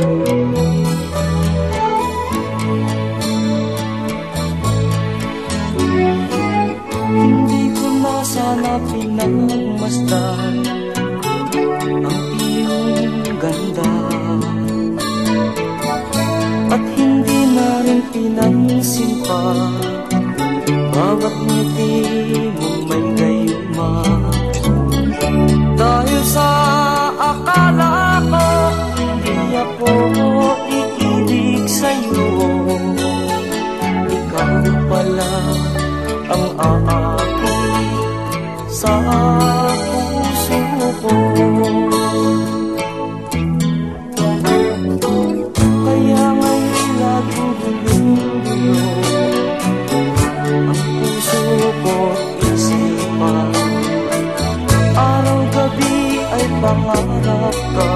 Hindi ko na sana pinagmasdan Ang iyong ganda. At hindi na rin pinansin pa Bawat ngiti pala ang aakit sa puso ko. Kaya ngayon laging gulong-gulo Ang puso ko't isipan. Araw-gabi ay pangarap ka